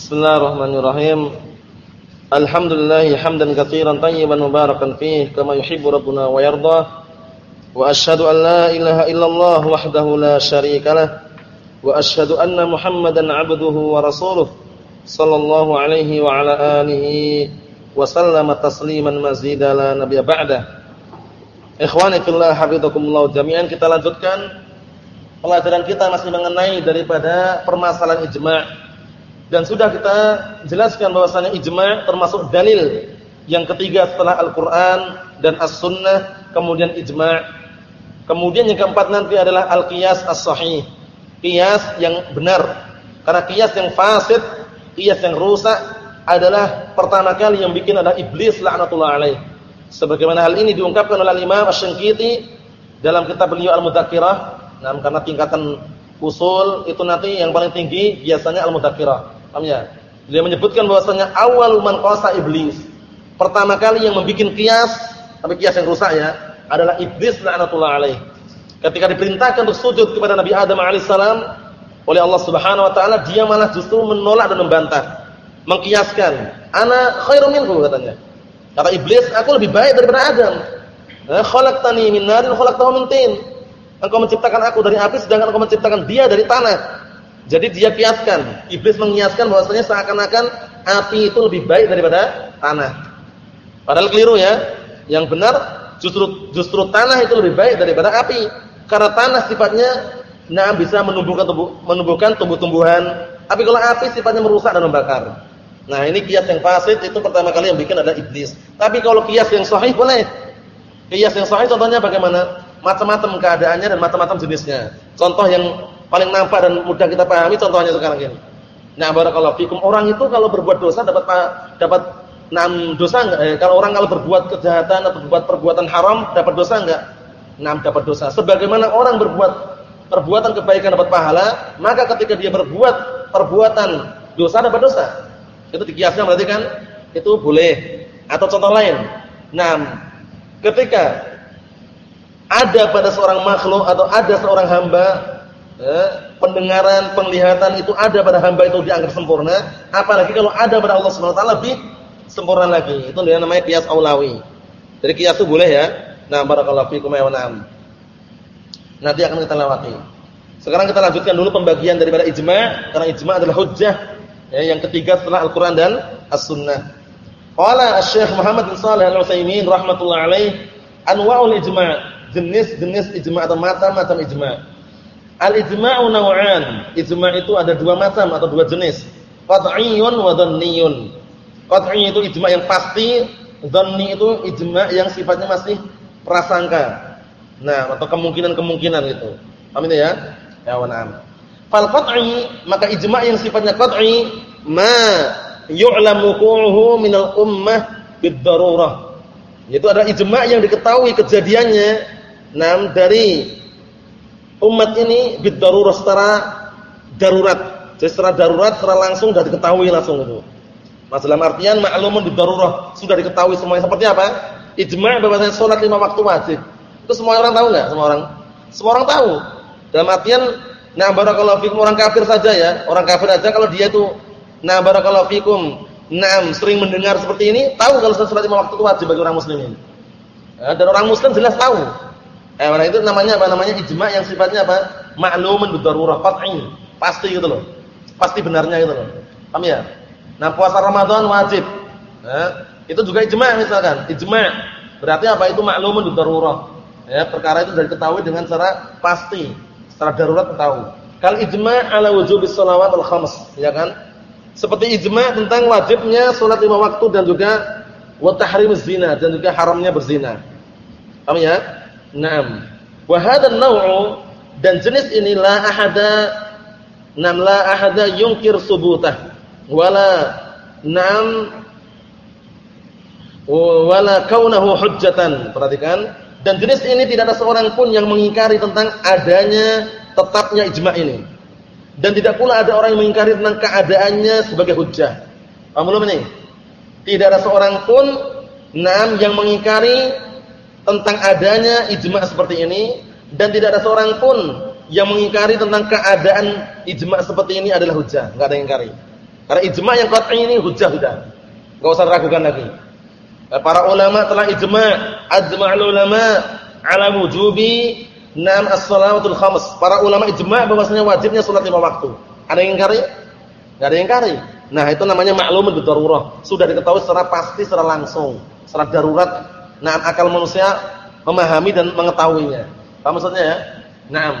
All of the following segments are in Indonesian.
Bismillahirrahmanirrahim. Alhamdulillah hamdan katsiran tayyiban mubarakan fih kama yuhibbu rabbuna wa yarda. Wa asyhadu an la ilaha illallah wahdahu la syarikalah wa asyhadu anna Muhammadan 'abduhu wa rasuluh sallallahu alaihi wa ala alihi wa sallama tasliman mazida la nabiyya ba'da. Ikhwani fillah hafizakumullah jami'an kita lanjutkan pelajaran kita masih mengenai daripada permasalahan ijma' Dan sudah kita jelaskan bahwasanya ijma' termasuk dalil yang ketiga setelah Al-Qur'an dan As-Sunnah, kemudian ijma'. Kemudian yang keempat nanti adalah al-qiyas as-sahih. Qiyas yang benar. Karena qiyas yang fasid, qiyas yang rusak adalah pertama kali yang bikin adalah iblis laknatullah alaih. Sebagaimana hal ini diungkapkan oleh Imam Asy-Syanqiti dalam kitab beliau Al-Mudzakkirah. Nah, karena tingkatan usul itu nanti yang paling tinggi biasanya Al-Mudzakkirah. Paham ya? Dia menyebutkan bahwasanya awal man qasa iblis. Pertama kali yang membuat kias, tapi kias yang rusak ya, adalah iblis laknatullah alaih. Ketika diperintahkan untuk sujud kepada Nabi Adam alaihissalam oleh Allah Subhanahu wa taala, dia malah justru menolak dan membantah. Mengkiaskan, "Ana khairum minhu," katanya. Kata iblis, "Aku lebih baik daripada Adam." Eh, khalaqtani min narin khalaqtahu min tin. Engkau menciptakan aku dari api sedangkan engkau menciptakan dia dari tanah. Jadi dia kiaskan, iblis mengiaskan bahwasanya seakan-akan api itu lebih baik daripada tanah. Padahal keliru ya. Yang benar justru justru tanah itu lebih baik daripada api. Karena tanah sifatnya nah bisa menumbuhkan tumbuh, menumbuhkan tumbuh-tumbuhan, tapi kalau api sifatnya merusak dan membakar. Nah, ini kias yang fasid itu pertama kali yang bikin adalah iblis. Tapi kalau kias yang sahih boleh. Kias yang sahih contohnya bagaimana? Macam-macam keadaannya dan macam-macam jenisnya. Contoh yang paling nampak dan mudah kita pahami contohnya sekarang ini. Nah, barakallahu fikum. Orang itu kalau berbuat dosa dapat dapat enam dosa enggak? Eh, kalau orang kalau berbuat kejahatan atau berbuat perbuatan haram dapat dosa enggak? Enam dapat dosa. Sebagaimana orang berbuat perbuatan kebaikan dapat pahala, maka ketika dia berbuat perbuatan dosa dapat dosa. Itu dikiaskan berarti kan itu boleh. Atau contoh lain. Nah, ketika ada pada seorang makhluk atau ada seorang hamba eh, pendengaran, penglihatan itu ada pada hamba itu dianggap sempurna, apalagi kalau ada pada Allah Subhanahu wa taala lebih sempurna lagi. Itu namanya qiyas aulawi. Jadi qiyas itu boleh ya. Nah, barakallahu fikum ya. Nanti akan kita lewati. Sekarang kita lanjutkan dulu pembagian daripada ijma' karena ijma' adalah hujjah ya, yang ketiga setelah Al-Qur'an dan As-Sunnah. Qala Asy-Syaikh Muhammad bin Shalih Al-Utsaimin rahimatullah alaih, anwa'ul ijma', jenis-jenis ijma' atau macam-macam ijma'. Al-ijma'u naw'an. Ijma' itu ada dua macam atau dua jenis. Qat'iyyun wa dhanniyun. Qat'i itu ijma' yang pasti, dhanni itu ijma' yang sifatnya masih prasangka. Nah, atau kemungkinan-kemungkinan gitu. Paham ini ya? Ya wa na'am. Fal qat'i, maka ijma' yang sifatnya qat'i ma yu'lamu quhu minal ummah bid-darurah. Itu adalah ijma' yang diketahui kejadiannya nam dari umat ini bidarurah secara darurat. Jadi secara darurat, secara langsung sudah diketahui langsung itu. Masalah artian ma'lumun bidarurah, sudah diketahui semuanya seperti apa? Ijma' bahwasanya salat lima waktu wajib. Itu semua orang tahu enggak? Semua orang. Semua orang tahu. Dalam artian nah barakallahu fikum orang kafir saja ya. Orang kafir aja kalau dia itu nah barakallahu fikum Naam, sering mendengar seperti ini, tahu kalau salat lima waktu itu wajib bagi orang muslimin. Ya, dan orang muslim jelas tahu. Eh, mana itu namanya apa? Namanya ijma yang sifatnya apa? Ma'lumun bidarurah qat'i. Pasti gitu loh. Pasti benarnya gitu loh. Paham ya? Nah, puasa Ramadan wajib. Eh, itu juga ijma misalkan. Ijma berarti apa? Itu ma'lumun bidarurah. Ya, perkara itu sudah diketahui dengan secara pasti, secara darurat tahu. Kal ijma ala wujubis shalawat al khams, ya kan? Seperti ijma tentang wajibnya salat lima waktu dan juga wa tahrimuz zina dan juga haramnya berzina. Paham ya? Naam. Wa hadzal naw'u dan jenis ini la ahada nam la ahada yunkir subutah wala nam wala kaunahu hujjatan. Perhatikan. Dan jenis ini tidak ada seorang pun yang mengingkari tentang adanya tetapnya ijma ini. Dan tidak pula ada orang yang mengingkari tentang keadaannya sebagai hujjah. Paham belum ini? Tidak ada seorang pun nam yang mengingkari tentang adanya ijma seperti ini dan tidak ada seorang pun yang mengingkari tentang keadaan ijma seperti ini adalah hujah, enggak ada yang ingkari. Karena ijma yang qat'i ini hujjah sudah. Enggak usah ragukan lagi. Eh, para ulama telah ijma, ajma'ul ulama ala wujubi nam as-salawatul khams. Para ulama ijma bahwasanya wajibnya salat lima waktu. Ada yang ingkari? Enggak ada yang ingkari. Nah, itu namanya maklumun bidarurah. Sudah diketahui secara pasti, secara langsung, secara darurat. Nah, akal manusia memahami dan mengetahuinya. Apa maksudnya ya? Naam.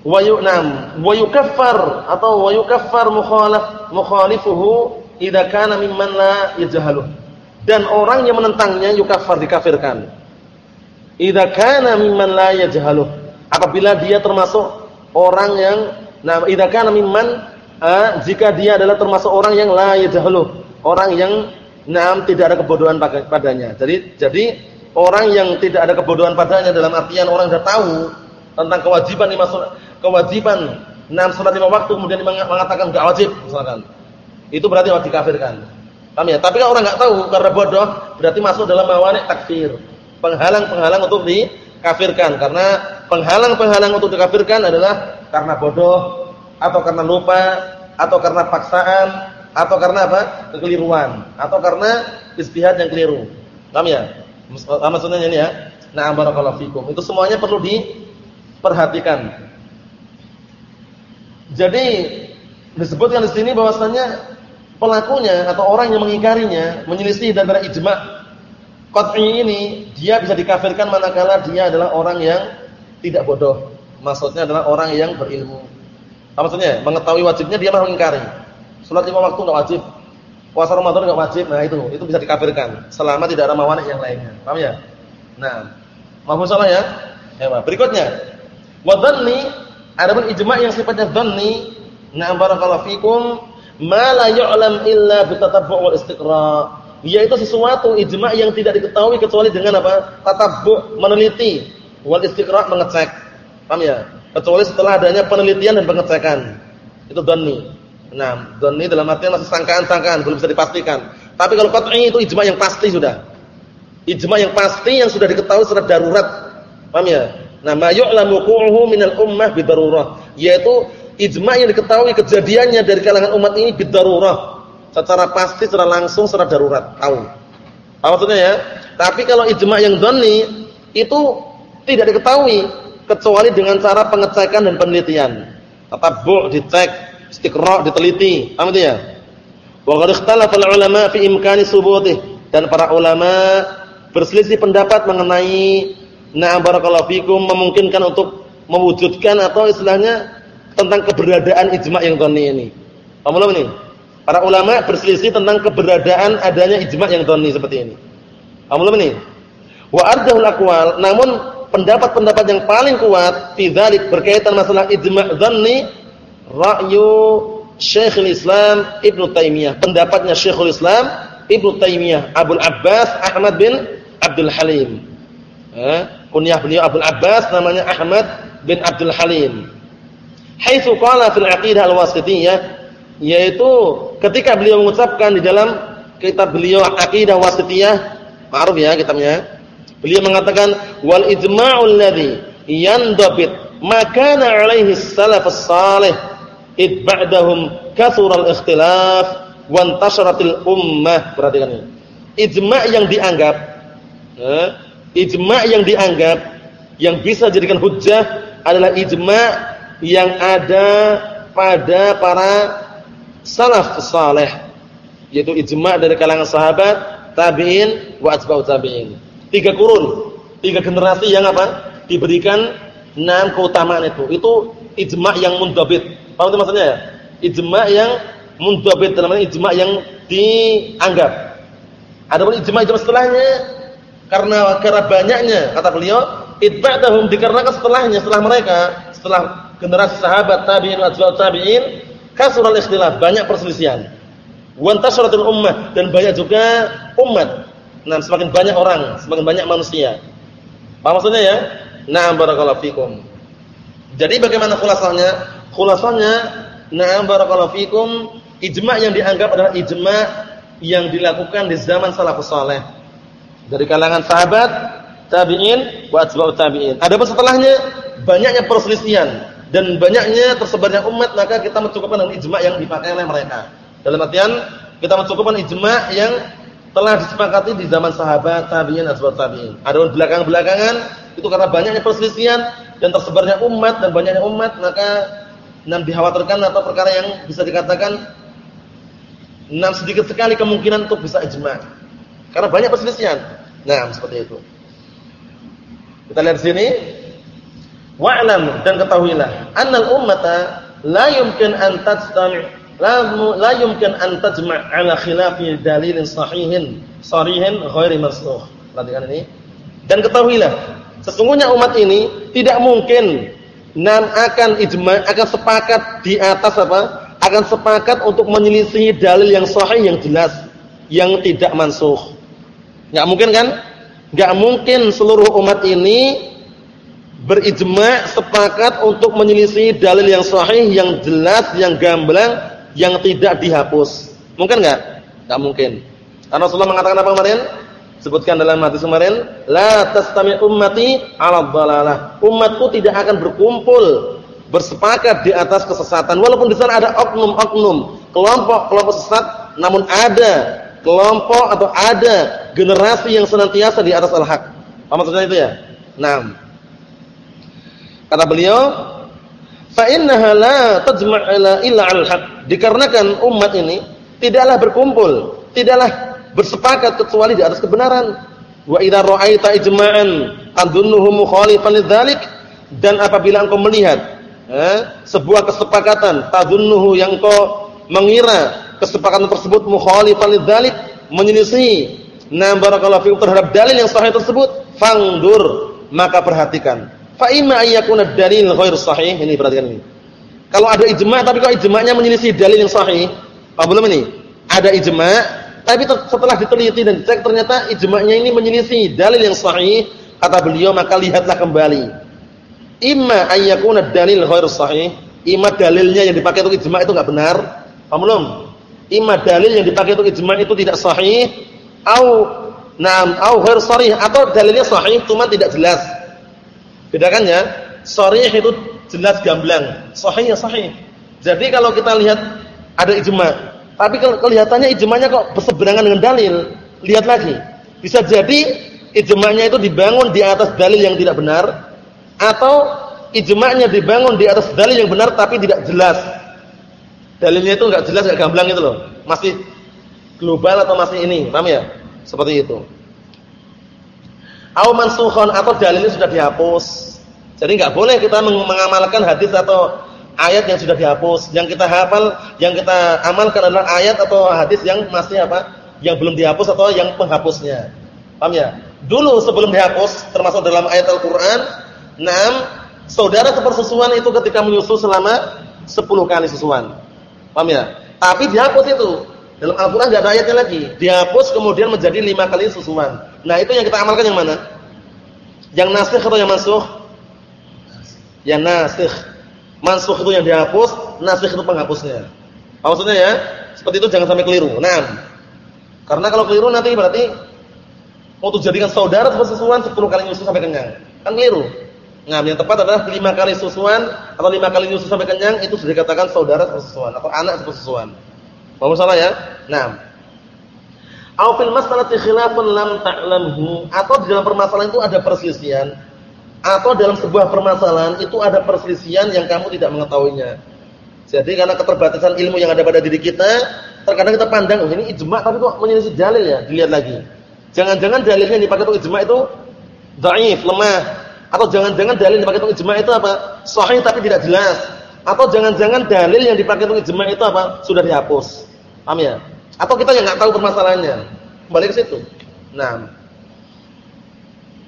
Wa yu'nam wa yukaffar atau wa yukaffar mukhalaf mukhalifuhu idza kana mimman la yajhaluh. Dan orang yang menentangnya yukaffar dikafirkan. Idza kana mimman la yajhaluh. Apabila dia termasuk orang yang nah idza kana mimman uh, jika dia adalah termasuk orang yang la yajhaluh, orang yang nam tidak ada kebodohan padanya. Jadi jadi orang yang tidak ada kebodohan padanya dalam artian orang sudah tahu tentang kewajiban lima salat, kewajiban enam salat lima waktu kemudian mengatakan enggak wajib misalkan. Itu berarti wajib kafirkan. Paham ya? Tapi kalau orang enggak tahu karena bodoh berarti masuk dalam mawani takfir. Penghalang-penghalang untuk dikafirkan karena penghalang-penghalang untuk dikafirkan adalah karena bodoh atau karena lupa atau karena paksaan atau karena apa? kekeliruan atau karena istihad yang keliru. Paham ya? Maksudnya ini ya. Nah, barakallahu fikum. Itu semuanya perlu diperhatikan. Jadi disebutkan di sini bahwasanya pelakunya atau orang yang mengingkarinya, menyelisih dan dari ijma' qat'i ini, dia bisa dikafirkan manakala dia adalah orang yang tidak bodoh. Maksudnya adalah orang yang berilmu. Maksudnya? Mengetahui wajibnya dia malah mengingkari. Salat lima waktu enggak wajib. Puasa Ramadan enggak wajib. Nah, itu itu bisa dikafirkan selama tidak ada mawani yang lainnya. Paham ya? Nah, mahfuz salah ya? Ya, berikutnya. Wa dhanni, adapun ijma' yang sifatnya dhanni, na barakallahu fikum, ma la yu'lam illa bi tatabbu' wal istiqra'. Yaitu sesuatu ijma' yang tidak diketahui kecuali dengan apa? Tatabbu', meneliti, wal istiqra' mengecek. Paham ya? Kecuali setelah adanya penelitian dan pengecekan. Itu dhanni. Nah, dhanni dalam artian masih sangkaan-sangkaan, belum bisa dipastikan. Tapi kalau qat'i itu ijma yang pasti sudah. Ijma yang pasti yang sudah diketahui secara darurat. Paham ya? Nah, ma yu'lamu qu'uhu minal ummah bidarurah, yaitu ijma yang diketahui kejadiannya dari kalangan umat ini bidarurah. Secara pasti, secara langsung, secara darurat, tahu. Apa maksudnya ya? Tapi kalau ijma yang dhanni itu tidak diketahui kecuali dengan cara pengecekan dan penelitian. Tatabbu' dicek istiqra' diteliti. Paham itu ya? Wa qad ikhtalafa ulama fi imkani subutih dan para ulama berselisih pendapat mengenai na'am barakallahu fikum memungkinkan untuk mewujudkan atau istilahnya tentang keberadaan ijma' yang dhani ini. Paham belum ini? Para ulama berselisih tentang keberadaan adanya ijma' yang dhani seperti ini. Paham belum ini? Wa arjahul aqwal, namun pendapat-pendapat yang paling kuat fi berkaitan masalah ijma' dhani ra'yu Syekhul Islam Ibnu Taimiyah, pendapatnya Syekhul Islam Ibnu Taimiyah, Abdul Abbas Ahmad bin Abdul Halim. Eh, kunyah beliau Abdul Abbas namanya Ahmad bin Abdul Halim. Haitsu qala fil aqidah al-wasithiyah yaitu ketika beliau mengucapkan di dalam kitab beliau Aqidah Wasithiyah, ma'ruf ya kitabnya. Beliau mengatakan wal ijma'ul ladzi yandabit makana alaihi salafus salih id ba'dahum kathural ikhtilaf wa intasharatil ummah. Perhatikan ini. Ijma' yang dianggap eh, ijma' yang dianggap yang bisa jadikan hujjah adalah ijma' yang ada pada para salaf saleh yaitu ijma' dari kalangan sahabat tabi'in wa atba'ut tabi'in. Tiga kurun tiga generasi yang apa? Diberikan enam keutamaan itu. Itu ijma' yang mundabit Paham itu maksudnya ya? Ijma' yang mundhabit dalam ijma' yang dianggap. Adapun ijma' ijma' setelahnya karena karena banyaknya kata beliau itba'dahum dikarenakan setelahnya setelah mereka setelah generasi sahabat tabi'in atba'ut tabi'in kasural ikhtilaf banyak perselisihan. Wa tasaratul ummah dan banyak juga umat. Nah, semakin banyak orang, semakin banyak manusia. Apa maksudnya ya? Na'am barakallahu fikum. Jadi bagaimana khulasahnya? Khulasanya, na'am barakallahu fikum, ijma' yang dianggap adalah ijma' yang dilakukan di zaman salafus saleh. Dari kalangan sahabat, tabi'in, wa atba'ut tabi'in. Adapun setelahnya banyaknya perselisihan, dan banyaknya tersebarnya umat maka kita mencukupkan dengan ijma yang dipakai oleh mereka. Dalam artian kita mencukupkan ijma yang telah disepakati di zaman sahabat, tabi'in, asbab tabi'in. Adapun belakang-belakangan itu karena banyaknya perselisihan dan tersebarnya umat dan banyaknya umat maka nam dikhawatirkan atau perkara yang bisa dikatakan nam sedikit sekali kemungkinan untuk bisa ijma. Karena banyak perselisihan. Nah, seperti itu. Kita lihat sini. Wa'lam dan ketahuilah annal ummata la yumkin an tajtami' la, la yumkin an tajma' ala khilafi dalilin sahihin sarihin ghairi mansukh. Perhatikan ini. Dan ketahuilah sesungguhnya umat ini tidak mungkin nan akan ijma' akan sepakat di atas apa? akan sepakat untuk menyelisih dalil yang sahih yang jelas yang tidak mansukh. Enggak mungkin kan? Enggak mungkin seluruh umat ini berijma sepakat untuk menyelisih dalil yang sahih, yang jelas, yang gamblang, yang tidak dihapus. Mungkin enggak? Enggak mungkin. Karena Rasulullah mengatakan apa kemarin? Sebutkan dalam hadis kemarin, la tastami ummati 'ala dhalalah. Umatku tidak akan berkumpul bersepakat di atas kesesatan walaupun di sana ada oknum-oknum, kelompok-kelompok sesat, namun ada kelompok atau ada generasi yang senantiasa di atas al-haq. Apa maksudnya itu ya? Naam. Kata beliau, fa innaha la tajma' illa 'al-haq. Dikarenakan umat ini tidaklah berkumpul, tidaklah bersepakat kecuali di atas kebenaran. Wa idza ra'aita ijma'an tadunnuhu mukhalifan lidzalik dan apabila engkau melihat eh, sebuah kesepakatan tadunnuhu yang engkau mengira kesepakatan tersebut mukhalifan lidzalik menyelisih na barakallahu fikum terhadap dalil yang sahih tersebut fangdur maka perhatikan Fa imma ayyakuna dalil ghair sahih. Ini perhatikan ini. Kalau ada ijma' tapi kok ijma'nya menyelisih dalil yang sahih, apa belum ini? Ada ijma' tapi setelah diteliti dan dicek ternyata ijma'nya ini menyelisih dalil yang sahih, kata beliau maka lihatlah kembali. Imma ayyakuna dalil ghair sahih, imma dalilnya yang dipakai untuk ijma' itu enggak benar. Paham belum? Imma dalil yang dipakai untuk ijma' itu tidak sahih, au na'am au ghair sahih atau dalilnya sahih cuma tidak jelas. Bedakannya, sharih itu jelas gamblang, sahih ya sahih. Jadi kalau kita lihat ada ijma, tapi kalau kelihatannya ijma'nya kok berseberangan dengan dalil, lihat lagi. Bisa jadi ijma'nya itu dibangun di atas dalil yang tidak benar atau ijma'nya dibangun di atas dalil yang benar tapi tidak jelas. Dalilnya itu enggak jelas, enggak gamblang itu loh. Masih global atau masih ini, paham ya? Seperti itu. Au mansukhon atau dalilnya sudah dihapus. Jadi enggak boleh kita mengamalkan hadis atau ayat yang sudah dihapus. Yang kita hafal, yang kita amalkan adalah ayat atau hadis yang masih apa? Yang belum dihapus atau yang penghapusnya. Paham ya? Dulu sebelum dihapus termasuk dalam ayat Al-Qur'an, enam saudara sepersusuan itu ketika menyusu selama 10 kali susuan. Paham ya? Tapi dihapus itu. Dalam Al-Qur'an enggak ada ayatnya lagi. Dihapus kemudian menjadi 5 kali susuan. Nah, itu yang kita amalkan yang mana? Yang nasikh atau yang mansuh? Yang nasikh. Mansuh itu yang dihapus, nasikh itu penghapusnya. Apa maksudnya ya? Seperti itu jangan sampai keliru. Nah, karena kalau keliru nanti berarti untuk jadikan saudara sesusuan 10 kali nyusu sampai kenyang. Kan keliru. Nah, yang tepat adalah 5 kali susuan atau 5 kali nyusu sampai kenyang itu sudah dikatakan saudara sesusuan atau anak sesusuan. Mau salah ya? Nah, Au fil mas'alati lam ta'lamhu atau di dalam permasalahan itu ada perselisihan atau dalam sebuah permasalahan itu ada perselisihan yang kamu tidak mengetahuinya. Jadi karena keterbatasan ilmu yang ada pada diri kita, terkadang kita pandang oh ini ijma tapi kok menyelisih dalil ya, dilihat lagi. Jangan-jangan dalilnya yang dipakai untuk ijma itu dhaif, lemah atau jangan-jangan dalil yang dipakai untuk ijma itu apa? sahih tapi tidak jelas. Atau jangan-jangan dalil yang dipakai untuk ijma itu apa? sudah dihapus. Paham ya? Atau kita yang nggak tahu permasalahannya. Kembali ke situ. Nah.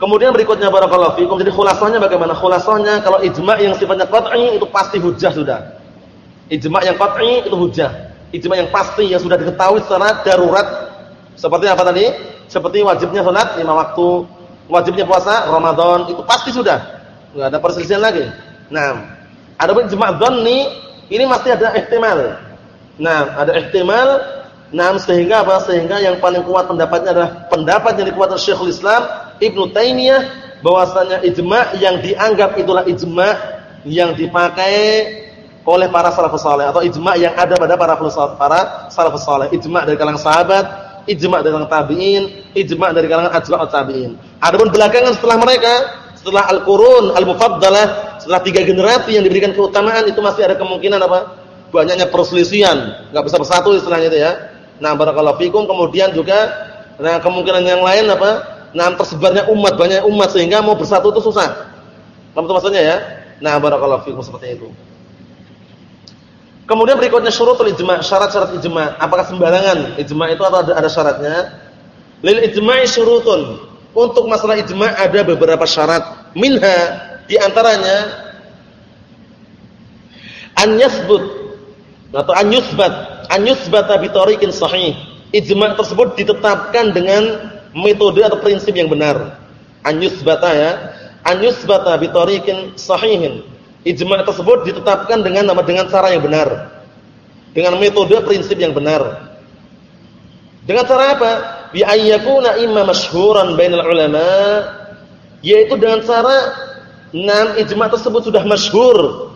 Kemudian berikutnya barakallahu fikum. Jadi khulasahnya bagaimana? Khulasahnya kalau ijma' yang sifatnya qat'i itu pasti hujah sudah. Ijma' yang qat'i itu hujah. Ijma' yang pasti yang sudah diketahui secara darurat. Seperti apa tadi? Seperti wajibnya salat lima waktu, wajibnya puasa Ramadan, itu pasti sudah. Enggak ada perselisihan lagi. Nah, ada pun ijma' dhanni ini masih ada ihtimal. Nah, ada ihtimal Nah, sehingga apa? Sehingga yang paling kuat pendapatnya adalah pendapat yang dikuatkan Syekhul Islam Ibnu Taimiyah bahwasanya ijma' yang dianggap itulah ijma' yang dipakai oleh para salafus saleh atau ijma yang ada pada para para salafus saleh. Ijma dari kalangan sahabat, ijma dari kalangan tabi'in, ijma dari kalangan atba'ut tabi'in. Adapun belakangan setelah mereka, setelah al-qurun al-mufaddalah, setelah tiga generasi yang diberikan keutamaan itu masih ada kemungkinan apa? Banyaknya perselisihan, enggak bisa bersatu istilahnya itu ya. Nah, barakallahu fikum kemudian juga nah kemungkinan yang lain apa? Nah, tersebarnya umat, banyak umat sehingga mau bersatu itu susah. Paham maksudnya ya? Nah, barakallahu fikum seperti itu. Kemudian berikutnya syurutul ijma', syarat-syarat ijma'. Apakah sembarangan ijma' itu atau ada, ada syaratnya? Lil ijma'i syurutun. Untuk masalah ijma' ada beberapa syarat. Minha di antaranya an yathbut atau an yuthbat, an yuthbata bi tariqin sahih. Ijma' tersebut ditetapkan dengan metode atau prinsip yang benar. An yuthbata ya, an tariqin sahihin Ijma' tersebut ditetapkan dengan nama dengan cara yang benar. Dengan metode prinsip yang benar. Dengan cara apa? Bi ayyakuna imma masyhuran bainal ulama, yaitu dengan cara nam ijma' tersebut sudah masyhur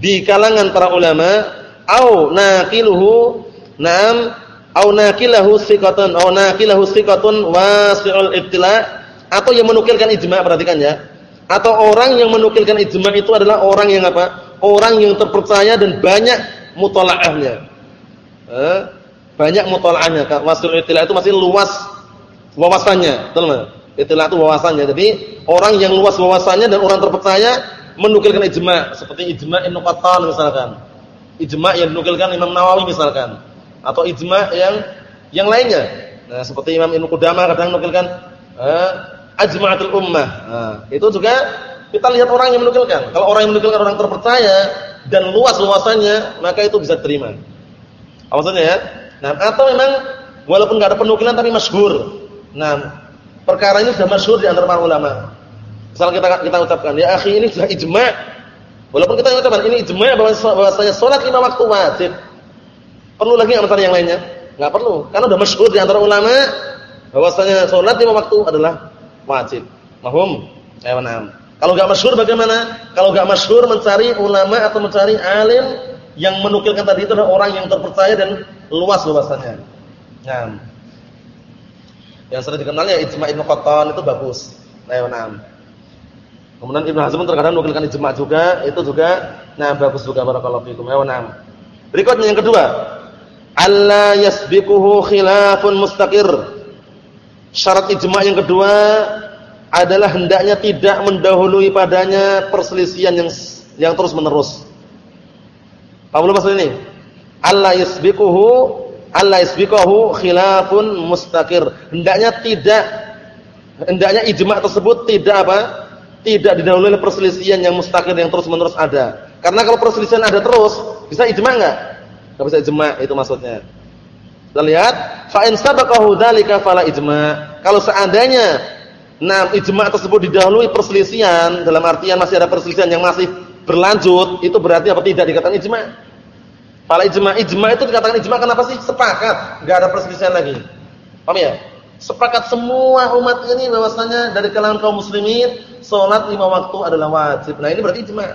di kalangan para ulama au naqiluhu nam au naqilahu thiqatun au naqilahu thiqatun wasi'ul ibtila' atau yang menukilkan ijma' perhatikan ya atau orang yang menukilkan ijma itu adalah orang yang apa? Orang yang terpercaya dan banyak mutalaahnya. Eh, banyak mutalaahnya. Wasul itilah itu masih luas wawasannya, betul enggak? Itilah itu wawasannya. Jadi orang yang luas wawasannya dan orang terpercaya menukilkan ijma, seperti ijma Ibnu misalkan. Ijma yang dinukilkan Imam Nawawi misalkan. Atau ijma yang yang lainnya. Nah, seperti Imam Ibnu Qudamah kadang menukilkan eh, ajma'atul ummah. Nah, itu juga kita lihat orang yang menukilkan. Kalau orang yang menukilkan orang terpercaya dan luas luasannya, maka itu bisa terima. Apa maksudnya ya? Nah, atau memang walaupun enggak ada penukilan tapi masyhur. Nah, perkara ini sudah masyhur di antara para ulama. Misal kita kita ucapkan, ya akhi ini sudah ijma'. Walaupun kita ucapkan ini ijma' bahwasanya salat lima waktu wajib. Perlu lagi enggak yang lainnya? Enggak perlu. Karena sudah masyhur di antara ulama bahwasanya salat lima waktu adalah wajib. Mahum? Ya, benar. Kalau enggak masyhur bagaimana? Kalau enggak masyhur mencari ulama atau mencari alim yang menukilkan tadi itu adalah orang yang terpercaya dan luas luasannya. Nah. Yang sering dikenalnya ijma' Ibnu Qattan itu bagus. Nah, benar. Kemudian Ibnu Hazm terkadang menukilkan ijma' juga, itu juga nah bagus juga barakallahu fikum. Ya, benar. Berikutnya yang kedua, alla yasbiquhu khilafun mustaqir Syarat ijma' yang kedua adalah hendaknya tidak mendahului padanya perselisihan yang yang terus-menerus. Paham belum maksud ini? Allah yasbiquhu Allah yasbiquhu khilafun mustaqir. Hendaknya tidak hendaknya ijma' tersebut tidak apa? Tidak didahului oleh perselisihan yang mustaqir yang terus-menerus ada. Karena kalau perselisihan ada terus, bisa ijma' enggak? Enggak bisa ijma' itu maksudnya. Kita lihat, fa in sabaqahu dzalika fala ijma'. Kalau seandainya nah ijma' tersebut didahului perselisihan, dalam artian masih ada perselisihan yang masih berlanjut, itu berarti apa tidak dikatakan ijma'? Fala ijma', ijma' itu dikatakan ijma' kenapa sih? Sepakat, enggak ada perselisihan lagi. Paham ya? Sepakat semua umat ini bahwasanya dari kalangan kaum muslimin salat lima waktu adalah wajib. Nah, ini berarti ijma'.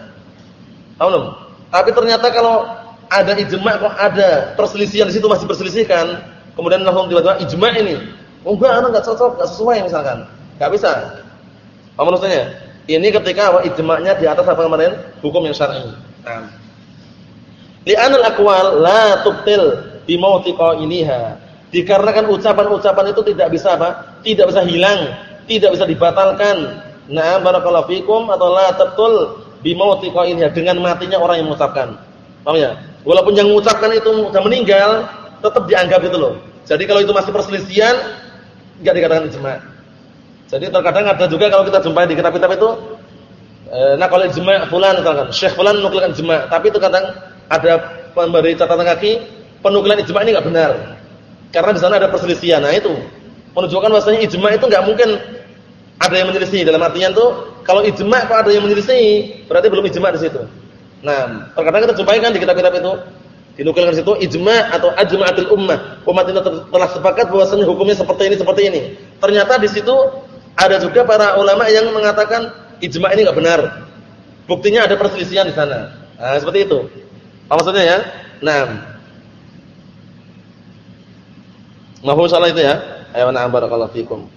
Paham belum? Tapi ternyata kalau ada ijma' kok ada perselisihan di situ masih perselisihkan, kemudian langsung tiba-tiba ijma' ini. Oh enggak, anu enggak cocok, enggak sesuai misalkan. Enggak bisa. Apa maksudnya? Ini ketika apa ijma'nya di atas apa kemarin? Hukum yang syar'i. Nah. Li'anal aqwal la tubtil bi mauti qailiha. Dikarenakan ucapan-ucapan itu tidak bisa apa? Tidak bisa hilang, tidak bisa dibatalkan. Nah, barakallahu fikum atau la tabtul bi mauti qailiha dengan matinya orang yang mengucapkan. Paham ya? Walaupun yang mengucapkan itu sudah meninggal, tetap dianggap itu loh. Jadi kalau itu masih perselisihan, enggak dikatakan ijma. Jadi terkadang ada juga kalau kita jumpai di kitab-kitab itu eh, nah kalau ijma fulan misalkan, Syekh fulan menukilkan ijma, tapi itu kadang ada pemberi catatan kaki penukilan ijma ini enggak benar. Karena di sana ada perselisihan. Nah itu menunjukkan bahwasanya ijma itu enggak mungkin ada yang menyelisih dalam artian tuh kalau ijma kok ada yang menyelisih, berarti belum ijma di situ. Nah, terkadang kita jumpai kan di kitab-kitab itu dinukilkan situ ijma' atau ajma'atul ummah. Umat ini telah sepakat bahwasanya hukumnya seperti ini seperti ini. Ternyata di situ ada juga para ulama yang mengatakan ijma' ini enggak benar. Buktinya ada perselisihan di sana. Nah, seperti itu. Apa maksudnya ya? Nah. Mahfum salah itu ya? Ayo na'am barakallahu fikum.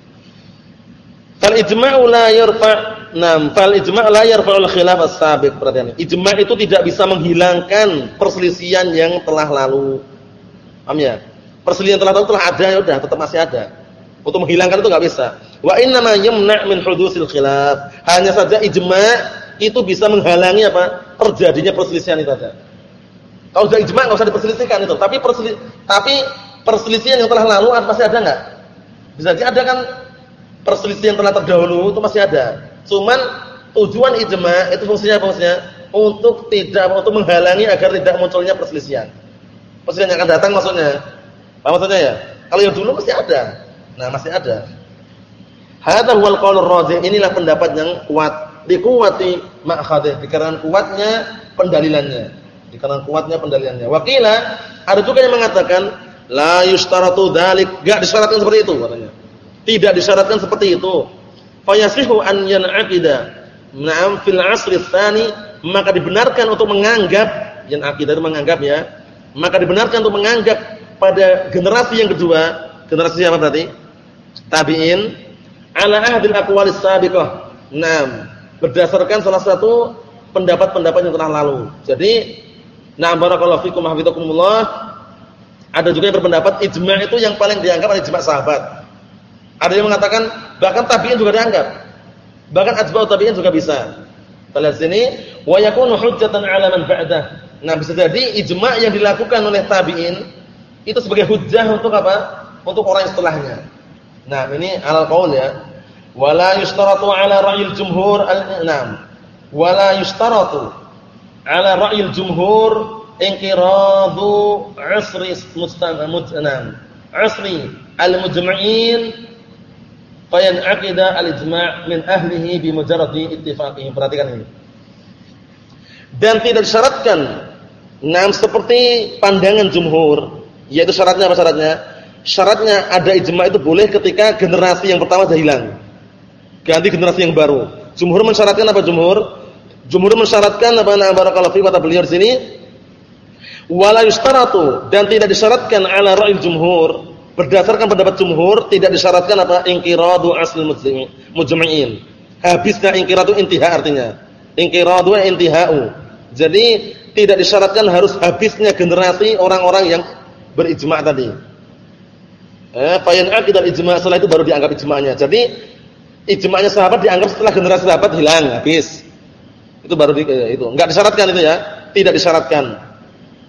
Fal ijma'u la yarfa' nam fal ijma' la yarfa'ul khilaf as-sabiq. Perhatian. Ijma' itu tidak bisa menghilangkan perselisihan yang telah lalu. Paham ya? Perselisihan telah lalu telah ada ya udah tetap masih ada. Untuk menghilangkan itu enggak bisa. Wa inna ma yamna' min hudusil khilaf. Hanya saja ijma' itu bisa menghalangi apa? terjadinya perselisihan itu saja. Kalau sudah ijma' enggak usah diperselisihkan itu. Tapi perselisihan tapi perselisihan yang telah lalu pasti ada enggak? Bisa jadi ada kan perselisihan telah terdahulu itu masih ada. Cuman tujuan ijma itu fungsinya fungsinya untuk tidak untuk menghalangi agar tidak munculnya perselisihan. Perselisihan yang akan datang maksudnya. Apa maksudnya ya? Kalau yang dulu masih ada. Nah, masih ada. Hadza huwal qaulur rajih. Inilah pendapat yang kuat. Dikuwati ma'khadih dikarenakan kuatnya pendalilannya. Dikarenakan kuatnya pendalilannya. Wakila ada juga yang mengatakan La yustaratu dzalik, enggak disyaratkan seperti itu katanya. Tidak disyaratkan seperti itu. Fayasihu an yan'aqida. Na'am fil 'asri tsani, maka dibenarkan untuk menganggap yang akidah itu menganggap ya. Maka dibenarkan untuk menganggap pada generasi yang kedua, generasi siapa berarti? Tabi'in ala ahdil aqwalis sabiqah. Naam, berdasarkan salah satu pendapat-pendapat yang telah lalu. Jadi, na'am barakallahu fikum hafizakumullah ada juga yang berpendapat ijma' itu yang paling dianggap adalah ijma' sahabat. Ada yang mengatakan bahkan tabi'in juga dianggap. Bahkan atba'ut tabi'in juga bisa. Kita sini, wa yakunu hujjatan 'ala man ba'dah. Nah, bisa jadi ijma' yang dilakukan oleh tabi'in itu sebagai hujjah untuk apa? Untuk orang yang setelahnya. Nah, ini alal qaul ya. Wala yustaratu 'ala ra'yil jumhur al-nam. Wala yustaratu 'ala ra'yil jumhur inqiradu asri mustamudnan asri al-mujma'in fayan'aqida al-ijma' min ahlihi bi mujarradi ittifaqihim. Perhatikan ini. Dan tidak disyaratkan nam seperti pandangan jumhur yaitu syaratnya apa syaratnya? Syaratnya ada ijma' itu boleh ketika generasi yang pertama sudah hilang. Ganti generasi yang baru. Jumhur mensyaratkan apa jumhur? Jumhur mensyaratkan apa na barakallahu fi kata beliau di sini? Wala yustaratu dan tidak disyaratkan ala ra'il jumhur berdasarkan pendapat jumhur tidak disyaratkan apa? Inqiradu asl mujma'in habisnya inqiradu intiha artinya. Inqiradu intihau. Jadi tidak disyaratkan harus habisnya generasi orang-orang yang berijma' tadi. Eh fayan dan ijma' setelah itu baru dianggap ijma'nya. Jadi ijma'nya sahabat dianggap setelah generasi sahabat hilang habis. Itu baru di, eh, itu. Enggak disyaratkan itu ya. Tidak disyaratkan.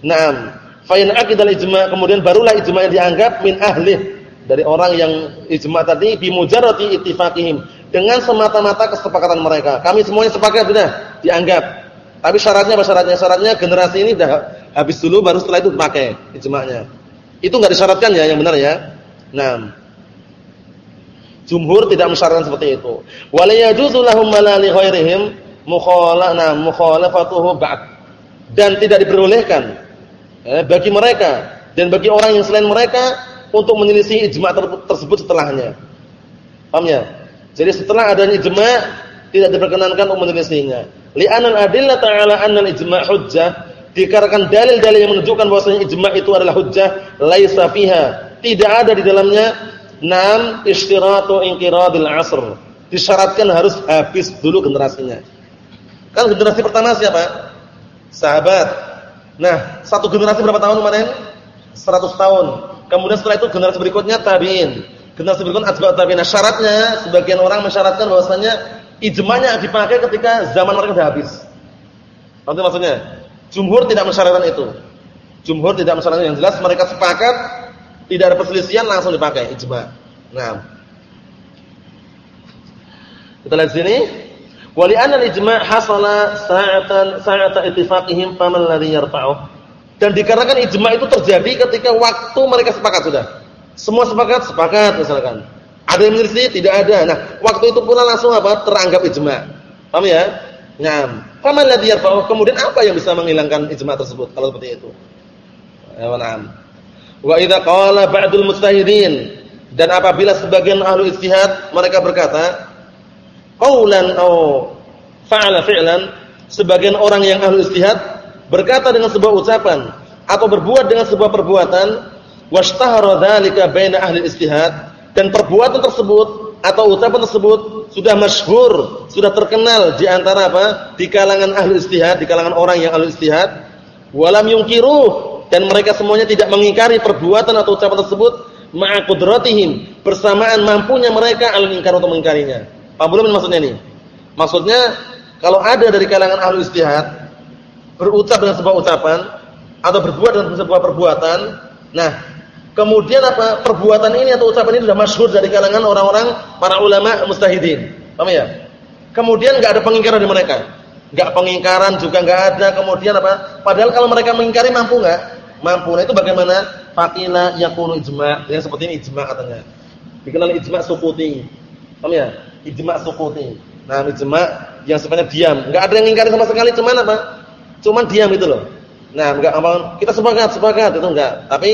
Naam. Fa in aqidal ijma' kemudian barulah ijma' yang dianggap min ahli dari orang yang ijma' tadi bi mujarrati ittifaqihim dengan semata-mata kesepakatan mereka. Kami semuanya sepakat sudah dianggap. Tapi syaratnya apa syaratnya? Syaratnya generasi ini sudah habis dulu baru setelah itu dipakai ijma'nya. Itu enggak disyaratkan ya yang benar ya. Naam. Jumhur tidak mensyaratkan seperti itu. Wala lahum malali ghairihim mukhalana mukhalafatuhu ba'd. Dan tidak diperbolehkan eh, bagi mereka dan bagi orang yang selain mereka untuk menyelisih ijma ter tersebut setelahnya. Paham ya? Jadi setelah adanya ijma tidak diperkenankan untuk menyelisihinya. Li'anal adillah ta'ala annal ijma hujjah dikarenakan dalil-dalil yang menunjukkan bahwasanya ijma itu adalah hujjah laisa fiha. Tidak ada di dalamnya nam istiratu inqiradil asr. Disyaratkan harus habis dulu generasinya. Kan generasi pertama siapa? Sahabat. Nah, satu generasi berapa tahun kemarin? 100 tahun. Kemudian setelah itu generasi berikutnya tabi'in. Generasi berikutnya atba'ut tabi'in. Nah, syaratnya sebagian orang mensyaratkan bahwasanya ijma'nya dipakai ketika zaman mereka sudah habis. Apa maksudnya? Jumhur tidak mensyaratkan itu. Jumhur tidak mensyaratkan yang jelas mereka sepakat tidak ada perselisihan langsung dipakai ijma'. Nah. Kita lihat sini. Wali anna al-ijma' hasala sa'atan sa'ata ittifaqihim faman ladzi yarfa'uh. Dan dikarenakan ijma' itu terjadi ketika waktu mereka sepakat sudah. Semua sepakat, sepakat misalkan. Ada yang menyelisih? Tidak ada. Nah, waktu itu pula langsung apa? Teranggap ijma'. Paham ya? Naam. Faman ladzi yarfa'uh. Kemudian apa yang bisa menghilangkan ijma' tersebut kalau seperti itu? Ya, na'am. Wa idza qala ba'dul mujtahidin dan apabila sebagian ahlu ijtihad mereka berkata qaulan aw fa'ala fi'lan sebagian orang yang ahli istihad berkata dengan sebuah ucapan atau berbuat dengan sebuah perbuatan washtahara dzalika baina ahli istihad dan perbuatan tersebut atau ucapan tersebut sudah masyhur, sudah terkenal di antara apa? di kalangan ahli istihad, di kalangan orang yang ahli istihad, walam yungkiruh dan mereka semuanya tidak mengingkari perbuatan atau ucapan tersebut ma'a qudratihim, bersamaan mampunya mereka al-ingkar untuk mengingkarinya. Paham belum maksudnya ini? Maksudnya kalau ada dari kalangan ahli istihad berucap dengan sebuah ucapan atau berbuat dengan sebuah perbuatan, nah Kemudian apa? Perbuatan ini atau ucapan ini sudah masyhur dari kalangan orang-orang para ulama mustahidin. Paham ya? Kemudian enggak ada pengingkaran di mereka. Enggak pengingkaran juga enggak ada. Kemudian apa? Padahal kalau mereka mengingkari mampu enggak? Mampu. Nah itu bagaimana? Faqila yakunu ijma'. Yang seperti ini ijma' katanya. Dikenal ijma' sukuti. Paham ya? Ijma' sukuti. Nah, ijma' yang sifatnya diam. Enggak ada yang mengingkari sama sekali, cuman apa? Cuman diam itu loh. Nah, enggak apa kita sepakat, sepakat itu enggak. Tapi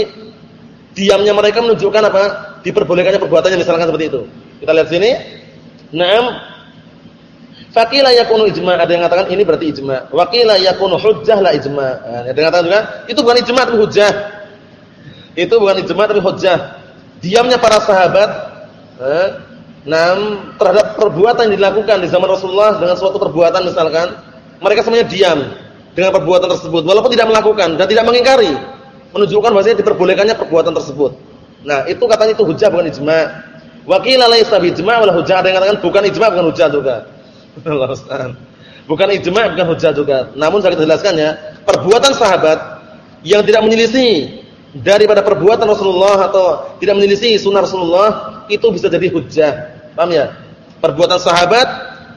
diamnya mereka menunjukkan apa? Diperbolehkannya perbuatannya misalkan seperti itu. Kita lihat sini. Naam. Faqila yakunu ijma. Ada yang mengatakan ini berarti ijma. Wa qila yakunu hujjah la ijma. Nah, ada yang mengatakan juga itu bukan ijma tapi hujjah. Itu bukan ijma tapi hujjah. Diamnya para sahabat eh, Naam terhadap perbuatan yang dilakukan di zaman Rasulullah dengan suatu perbuatan misalkan, mereka semuanya diam dengan perbuatan tersebut walaupun tidak melakukan dan tidak mengingkari menunjukkan bahwasanya diperbolehkannya perbuatan tersebut. Nah, itu katanya itu hujah bukan ijma. Wa qila laisa ijma wala hujah. Ada yang mengatakan bukan ijma bukan hujah juga. Bukan ijma bukan hujah juga. Namun saya jelaskan ya, perbuatan sahabat yang tidak menyelisih daripada perbuatan Rasulullah atau tidak menyelisih sunnah Rasulullah itu bisa jadi hujah. Paham ya? Perbuatan sahabat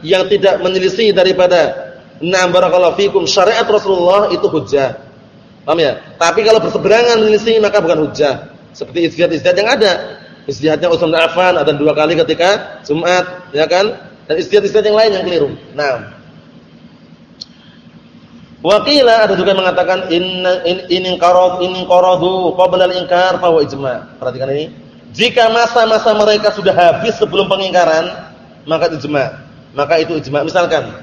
yang tidak menyelisih daripada na barakallahu fikum syariat Rasulullah itu hujah. Paham ya? Tapi kalau berseberangan menyelisih maka bukan hujah. Seperti istihad-istihad yang ada. Istihadnya Utsman bin Affan ada dua kali ketika Jumat, ya kan? Dan istihad-istihad yang lain yang keliru. Nah. Wakila ada juga yang mengatakan inna in, in qarad in qaradu qabla al-inkar fa ijma. Perhatikan ini. Jika masa-masa mereka sudah habis sebelum pengingkaran, maka ijma. Maka itu ijma. Misalkan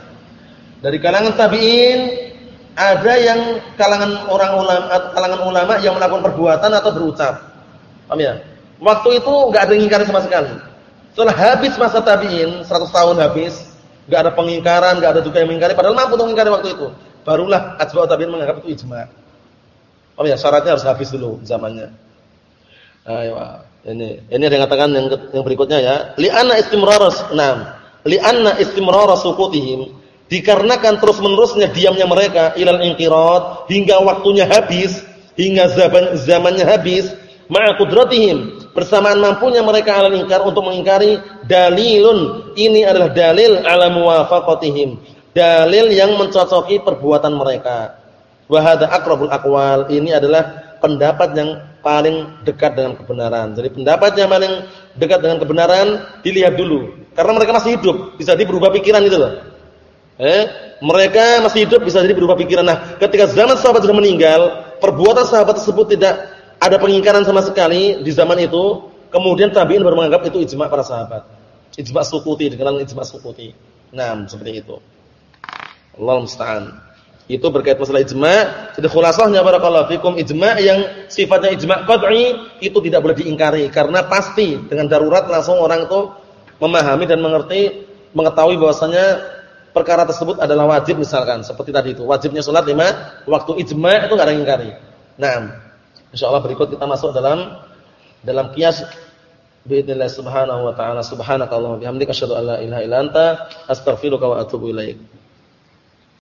dari kalangan tabi'in ada yang kalangan orang ulama kalangan ulama yang melakukan perbuatan atau berucap. Paham ya? Waktu itu enggak ada ingkaran sama sekali. Setelah habis masa tabi'in, 100 tahun habis, enggak ada pengingkaran, enggak ada juga yang mengingkari padahal mampu untuk mengingkari waktu itu. Barulah atba'ut tabi'in menganggap itu ijma'. Paham ya? Syaratnya harus habis dulu zamannya. Ayo, ini ini ada yang katakan yang yang berikutnya ya. Li'anna istimraras, nah. Li'anna istimraras sukutihim dikarenakan terus-menerusnya diamnya mereka ilal inqirat hingga waktunya habis, hingga zaman zamannya habis, ma'a qudratihim bersamaan mampunya mereka alal ingkar untuk mengingkari dalilun ini adalah dalil ala muwafaqatihim dalil yang mencocoki perbuatan mereka wa hadza aqwal ini adalah pendapat yang paling dekat dengan kebenaran jadi pendapat yang paling dekat dengan kebenaran dilihat dulu karena mereka masih hidup bisa di berubah pikiran itu loh Eh, mereka masih hidup bisa jadi berubah pikiran. Nah, ketika zaman sahabat sudah meninggal, perbuatan sahabat tersebut tidak ada pengingkaran sama sekali di zaman itu. Kemudian tabi'in baru menganggap itu ijma' para sahabat. Ijma' sukuti, dikenal ijma' sukuti. Nah, seperti itu. Allah musta'an. Itu berkait masalah ijma'. Jadi khulasahnya barakallahu fikum ijma' yang sifatnya ijma' qad'i itu tidak boleh diingkari karena pasti dengan darurat langsung orang itu memahami dan mengerti mengetahui bahwasanya perkara tersebut adalah wajib misalkan seperti tadi itu wajibnya sholat lima waktu ijma itu nggak ada yang ingkari. Nah, insyaallah berikut kita masuk dalam dalam kias biidznillah subhanahu wa ta'ala subhanakallahumma bihamdika asyhadu an la ilaha illa anta astaghfiruka wa atubu ilaik.